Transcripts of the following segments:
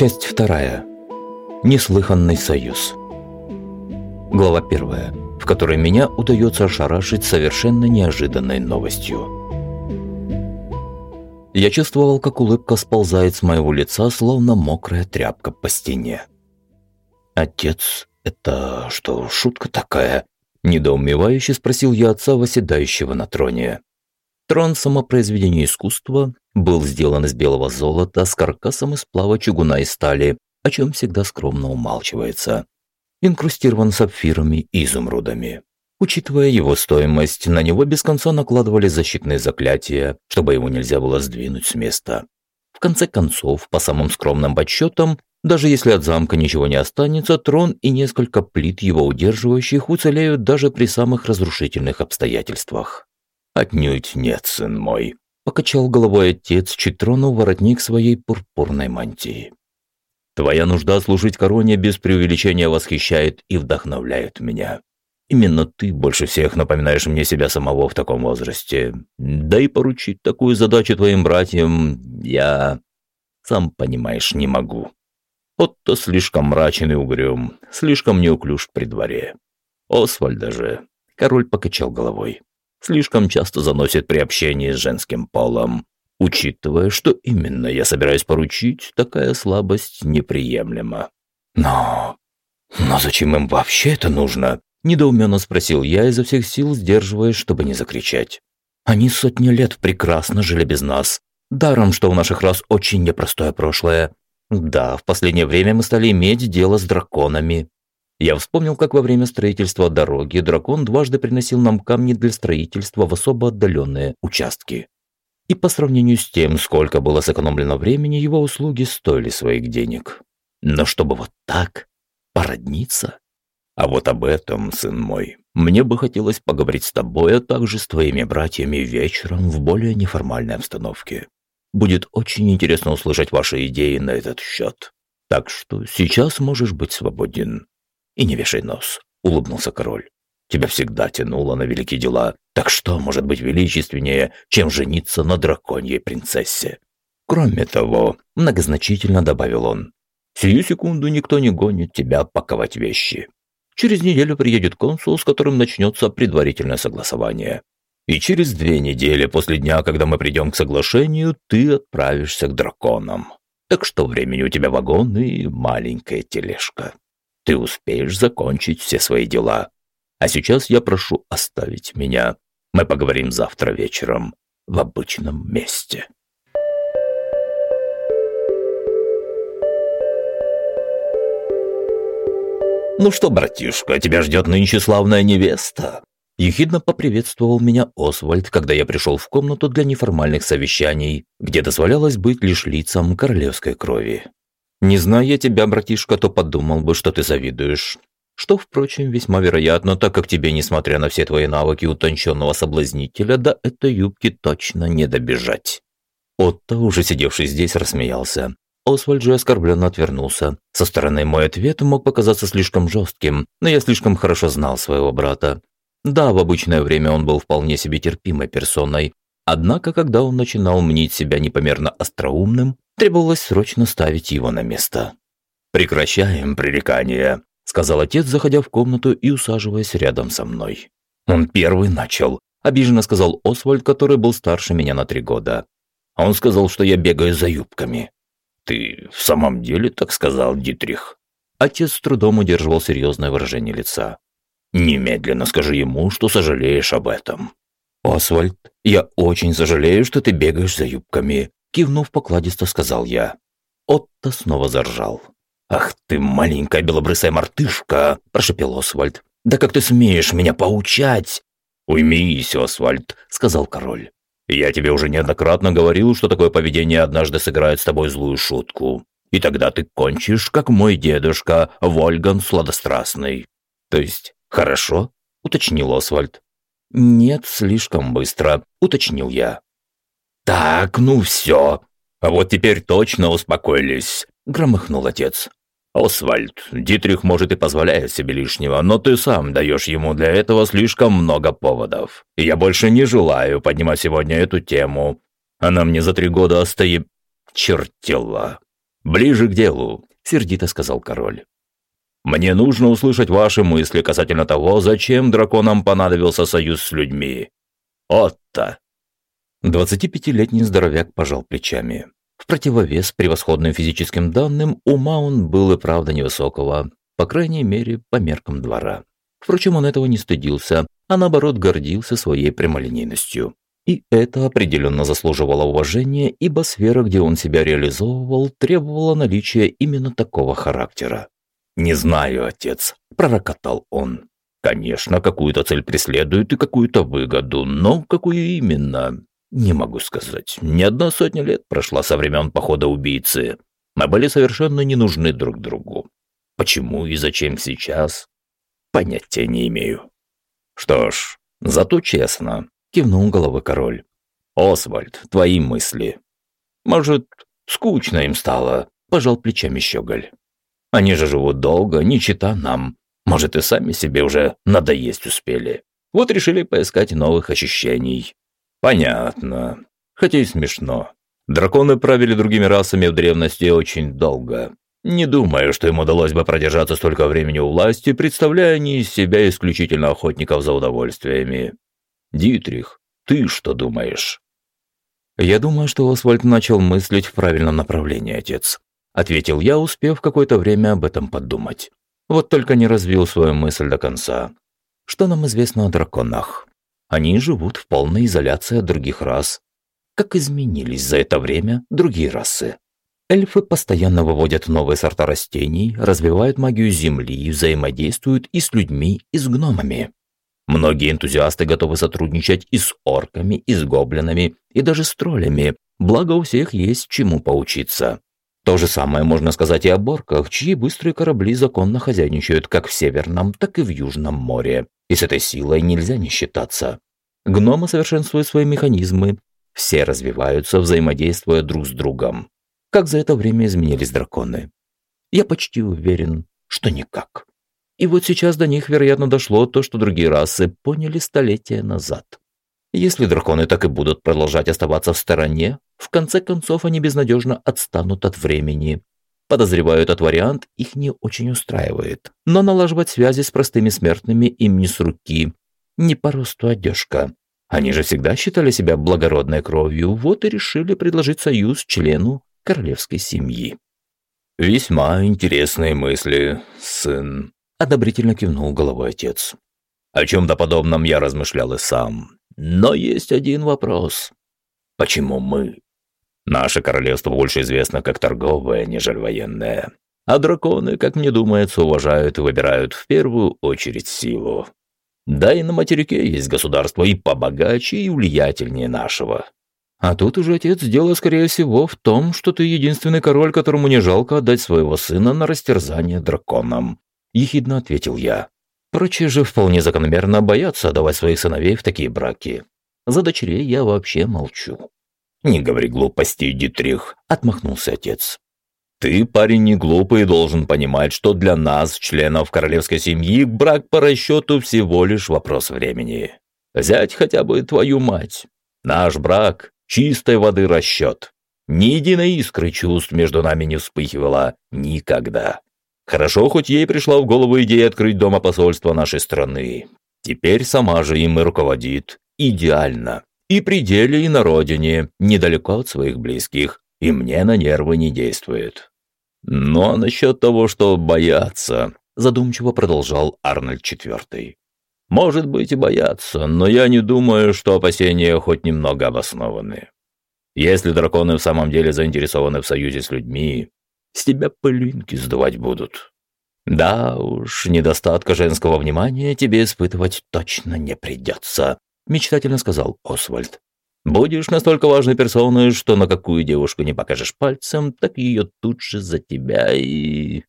Часть вторая. Неслыханный союз. Глава первая, в которой меня удается ошарашить совершенно неожиданной новостью. Я чувствовал, как улыбка сползает с моего лица, словно мокрая тряпка по стене. «Отец, это что, шутка такая?» Недоумевающе спросил я отца, восседающего на троне. Трон самопроизведения искусства был сделан из белого золота с каркасом из сплава чугуна и стали, о чем всегда скромно умалчивается. Инкрустирован сапфирами и изумрудами. Учитывая его стоимость, на него без конца накладывали защитные заклятия, чтобы его нельзя было сдвинуть с места. В конце концов, по самым скромным подсчетам, даже если от замка ничего не останется, трон и несколько плит его удерживающих уцелеют даже при самых разрушительных обстоятельствах. «Отнюдь нет, сын мой», – покачал головой отец, чуть воротник своей пурпурной мантии. «Твоя нужда служить короне без преувеличения восхищает и вдохновляет меня. Именно ты больше всех напоминаешь мне себя самого в таком возрасте. Да и поручить такую задачу твоим братьям я, сам понимаешь, не могу». Отто слишком мрачен и угрюм, слишком неуклюж при дворе. Освальда же, король покачал головой, слишком часто заносит при общении с женским полом. Учитывая, что именно я собираюсь поручить, такая слабость неприемлема. Но... но зачем им вообще это нужно? Недоуменно спросил я, изо всех сил сдерживаясь, чтобы не закричать. Они сотни лет прекрасно жили без нас. Даром, что у наших рас очень непростое прошлое. Да, в последнее время мы стали иметь дело с драконами. Я вспомнил, как во время строительства дороги дракон дважды приносил нам камни для строительства в особо отдаленные участки. И по сравнению с тем, сколько было сэкономлено времени, его услуги стоили своих денег. Но чтобы вот так породниться? А вот об этом, сын мой, мне бы хотелось поговорить с тобой, а также с твоими братьями вечером в более неформальной обстановке. Будет очень интересно услышать ваши идеи на этот счет. Так что сейчас можешь быть свободен. И не вешай нос, улыбнулся король. Тебя всегда тянуло на великие дела. Так что может быть величественнее, чем жениться на драконьей принцессе? Кроме того, многозначительно добавил он, сию секунду никто не гонит тебя паковать вещи. Через неделю приедет консул, с которым начнется предварительное согласование. И через две недели после дня, когда мы придем к соглашению, ты отправишься к драконам. Так что времени у тебя вагон и маленькая тележка. Ты успеешь закончить все свои дела. А сейчас я прошу оставить меня. Мы поговорим завтра вечером в обычном месте. «Ну что, братишка, тебя ждет нынче славная невеста?» Ехидно поприветствовал меня Освальд, когда я пришел в комнату для неформальных совещаний, где дозволялось быть лишь лицам королевской крови. «Не зная тебя, братишка, то подумал бы, что ты завидуешь. Что, впрочем, весьма вероятно, так как тебе, несмотря на все твои навыки утонченного соблазнителя, до этой юбки точно не добежать». Отто, уже сидевший здесь, рассмеялся. Освальд же оскорбленно отвернулся. Со стороны мой ответ мог показаться слишком жестким, но я слишком хорошо знал своего брата. Да, в обычное время он был вполне себе терпимой персоной, однако, когда он начинал мнить себя непомерно остроумным, требовалось срочно ставить его на место. «Прекращаем пререкания», – сказал отец, заходя в комнату и усаживаясь рядом со мной. «Он первый начал», – обиженно сказал Освальд, который был старше меня на три года. Он сказал, что я бегаю за юбками. «Ты в самом деле так сказал, Дитрих?» Отец с трудом удерживал серьезное выражение лица. Немедленно скажи ему, что сожалеешь об этом. Освальд, я очень сожалею, что ты бегаешь за юбками, кивнув покладисто, сказал я. Отто снова заржал. «Ах ты, маленькая белобрысая мартышка!» – прошепел Освальд. «Да как ты смеешь меня поучать?» «Уймись, Освальд», – сказал король. «Я тебе уже неоднократно говорил, что такое поведение однажды сыграет с тобой злую шутку. И тогда ты кончишь, как мой дедушка, Вольган Сладострастный. То есть «Хорошо», – уточнил Освальд. «Нет, слишком быстро», – уточнил я. «Так, ну все. А вот теперь точно успокоились», – громыхнул отец. «Освальд, Дитрих, может, и позволяет себе лишнего, но ты сам даешь ему для этого слишком много поводов. И я больше не желаю поднимать сегодня эту тему. Она мне за три года остоит... чертила». ближе к делу», – сердито сказал король. «Мне нужно услышать ваши мысли касательно того, зачем драконам понадобился союз с людьми. Отто!» 25-летний здоровяк пожал плечами. В противовес превосходным физическим данным, ума он был и правда невысокого, по крайней мере, по меркам двора. Впрочем, он этого не стыдился, а наоборот гордился своей прямолинейностью. И это определенно заслуживало уважения, ибо сфера, где он себя реализовывал, требовала наличия именно такого характера. «Не знаю, отец», – пророкотал он. «Конечно, какую-то цель преследует и какую-то выгоду, но какую именно? Не могу сказать. Ни одна сотня лет прошла со времен похода убийцы. Мы были совершенно не нужны друг другу. Почему и зачем сейчас? Понятия не имею. Что ж, зато честно, кивнул головой король. Освальд, твои мысли. Может, скучно им стало, пожал плечами щеголь. Они же живут долго, не чита нам. Может, и сами себе уже надоесть успели. Вот решили поискать новых ощущений. Понятно. Хотя и смешно. Драконы правили другими расами в древности очень долго. Не думаю, что им удалось бы продержаться столько времени у власти, представляя не из себя исключительно охотников за удовольствиями. Дитрих, ты что думаешь? Я думаю, что Освальд начал мыслить в правильном направлении, отец. Ответил я, успев какое-то время об этом подумать. Вот только не развил свою мысль до конца. Что нам известно о драконах? Они живут в полной изоляции от других рас. Как изменились за это время другие расы? Эльфы постоянно выводят новые сорта растений, развивают магию Земли, взаимодействуют и с людьми, и с гномами. Многие энтузиасты готовы сотрудничать и с орками, и с гоблинами, и даже с троллями, благо у всех есть чему поучиться. То же самое можно сказать и о борках, чьи быстрые корабли законно хозяйничают как в Северном, так и в Южном море. И с этой силой нельзя не считаться. Гномы совершенствуют свои механизмы, все развиваются, взаимодействуя друг с другом. Как за это время изменились драконы? Я почти уверен, что никак. И вот сейчас до них, вероятно, дошло то, что другие расы поняли столетия назад. Если драконы так и будут продолжать оставаться в стороне, в конце концов они безнадежно отстанут от времени. Подозреваю, этот вариант их не очень устраивает. Но налаживать связи с простыми смертными им не с руки. Не по росту одежка. Они же всегда считали себя благородной кровью, вот и решили предложить союз члену королевской семьи. «Весьма интересные мысли, сын», – одобрительно кивнул головой отец. «О чем-то подобном я размышлял и сам. Но есть один вопрос. Почему мы? Наше королевство больше известно как торговое, нежели военное. А драконы, как мне думается, уважают и выбирают в первую очередь силу. Да и на материке есть государство и побогаче, и влиятельнее нашего. А тут уже отец дело, скорее всего, в том, что ты единственный король, которому не жалко отдать своего сына на растерзание драконам. Ехидно ответил я. Прочие же вполне закономерно боятся отдавать своих сыновей в такие браки. За дочерей я вообще молчу. «Не говори глупостей, Дитрих», — отмахнулся отец. «Ты, парень, не глупый и должен понимать, что для нас, членов королевской семьи, брак по расчету всего лишь вопрос времени. Взять хотя бы твою мать. Наш брак — чистой воды расчет. Ни единой искры чувств между нами не вспыхивала никогда. Хорошо, хоть ей пришла в голову идея открыть дома посольства нашей страны. Теперь сама же им и руководит. Идеально. И при и на родине, недалеко от своих близких, и мне на нервы не действует. Но насчет того, что бояться, задумчиво продолжал Арнольд IV. Может быть и бояться, но я не думаю, что опасения хоть немного обоснованы. Если драконы в самом деле заинтересованы в союзе с людьми, с тебя пылинки сдувать будут. Да уж, недостатка женского внимания тебе испытывать точно не придется, мечтательно сказал Освальд. Будешь настолько важной персоной, что на какую девушку не покажешь пальцем, так ее тут же за тебя и...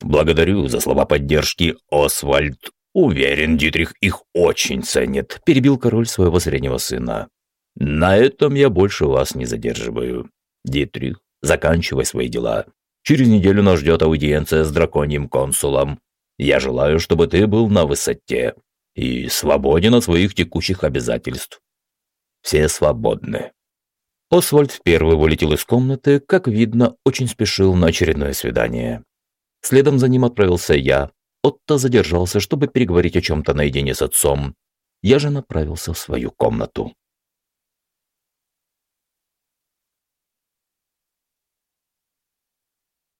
Благодарю за слова поддержки, Освальд. Уверен, Дитрих их очень ценит, перебил король своего среднего сына. На этом я больше вас не задерживаю. Дитрих, заканчивай свои дела. Через неделю нас ждет аудиенция с драконьим консулом. Я желаю, чтобы ты был на высоте и свободен от своих текущих обязательств. Все свободны. Освальд первый вылетел из комнаты, как видно, очень спешил на очередное свидание. Следом за ним отправился я. Отто задержался, чтобы переговорить о чем-то наедине с отцом. Я же направился в свою комнату.